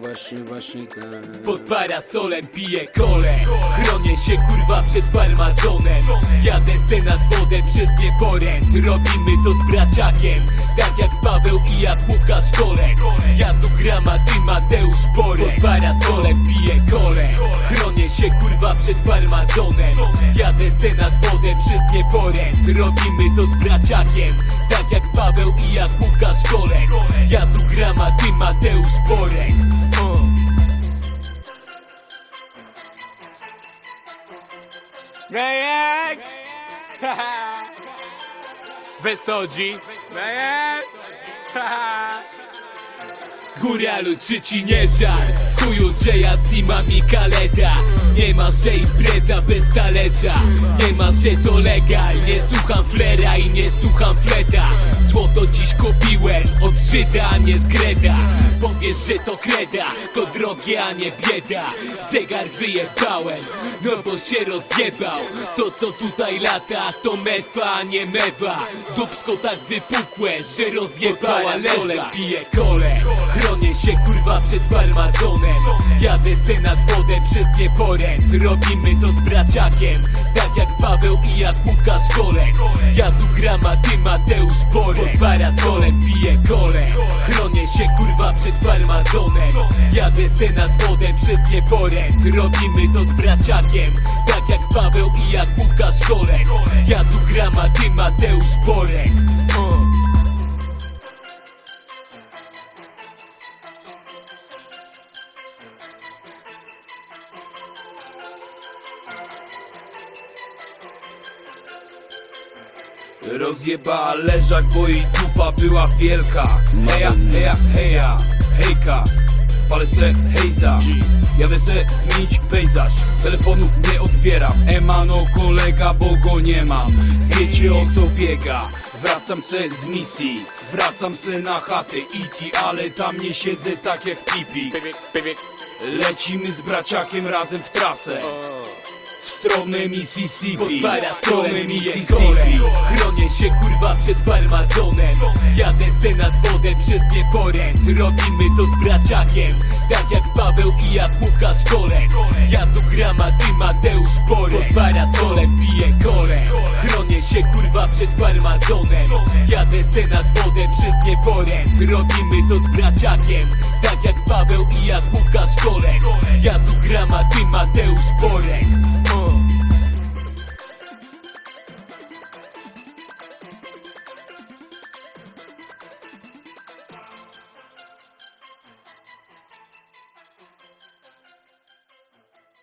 Właśnie, właśnie tak. Pod parasolem piję kole. Chronię się kurwa przed farmazonem. Jadę se nad wodę przez nieporęt Robimy to z braciakiem. Tak jak Paweł i jak Łukasz Kolek. Ja tu gram, a ty Mateusz Borek się kurwa przed farmazonem Jadę se nad wodę przez nieporęt Robimy to z braciakiem Tak jak Paweł i jak Łukasz Kolek Ja tu gram, a ty Mateusz Borek uh. Rejek! Wysodzi! Rejek! Góralu czy ci nie żal chuju Jaya Sima mi kaleta Nie ma że impreza bez talerza. Nie ma że to legal. Nie słucham flera i nie słucham fleta Złoto dziś kupiłem Od Żyda, a nie z Greda. Powiesz, że to kreda To drogie, a nie bieda. Zegar wyjebałem No bo się rozjebał. To co tutaj lata To mefa, a nie mewa. Dubsko tak wypukłe Że rozjebała leża Piję kole. Chronię się kurwa przed farmazonem. Jadę se nad wodę przez nieporęt Robimy to z braciakiem Tak jak Paweł i jak Łukasz Kolek Ja tu gram, a ty Mateusz Borek. Pod parasolem piję kole. Chronię się kurwa przed farmazonem. Jadę se nad wodę przez nieporęt Robimy to z braciakiem. Tak jak Paweł i jak Łukasz Kolek Ja tu gram, a ty Mateusz Borek Rozjebała leżak, bo jej dupa była wielka. Heja, heja, heja, hejka. Palę se hejza. Jadę se zmienić pejzaż. Telefonu nie odbieram. Emano kolega, bo go nie mam. Wiecie o co biega? Wracam se z misji. Wracam se na chatę IT, ale tam nie siedzę tak jak pipi. Lecimy z braciakiem razem w trasę W stronę Mississippi. Pozwala stronę stronę Mississippi. Chronię się kurwa przed farmazonem. Jadę se nad wodę przez nieporęt Robimy to z braciakiem. Tak jak Paweł i jak Łukasz Kolek Ja tu gram, a ty Mateusz Borek Pod parasolem piję kole Chronię się kurwa przed farmazonem. Jadę se nad wodę przez nieporęt Robimy to z braciakiem. Tak jak Paweł i jak Łukasz Kolek Ja tu gram, a ty Mateusz Borek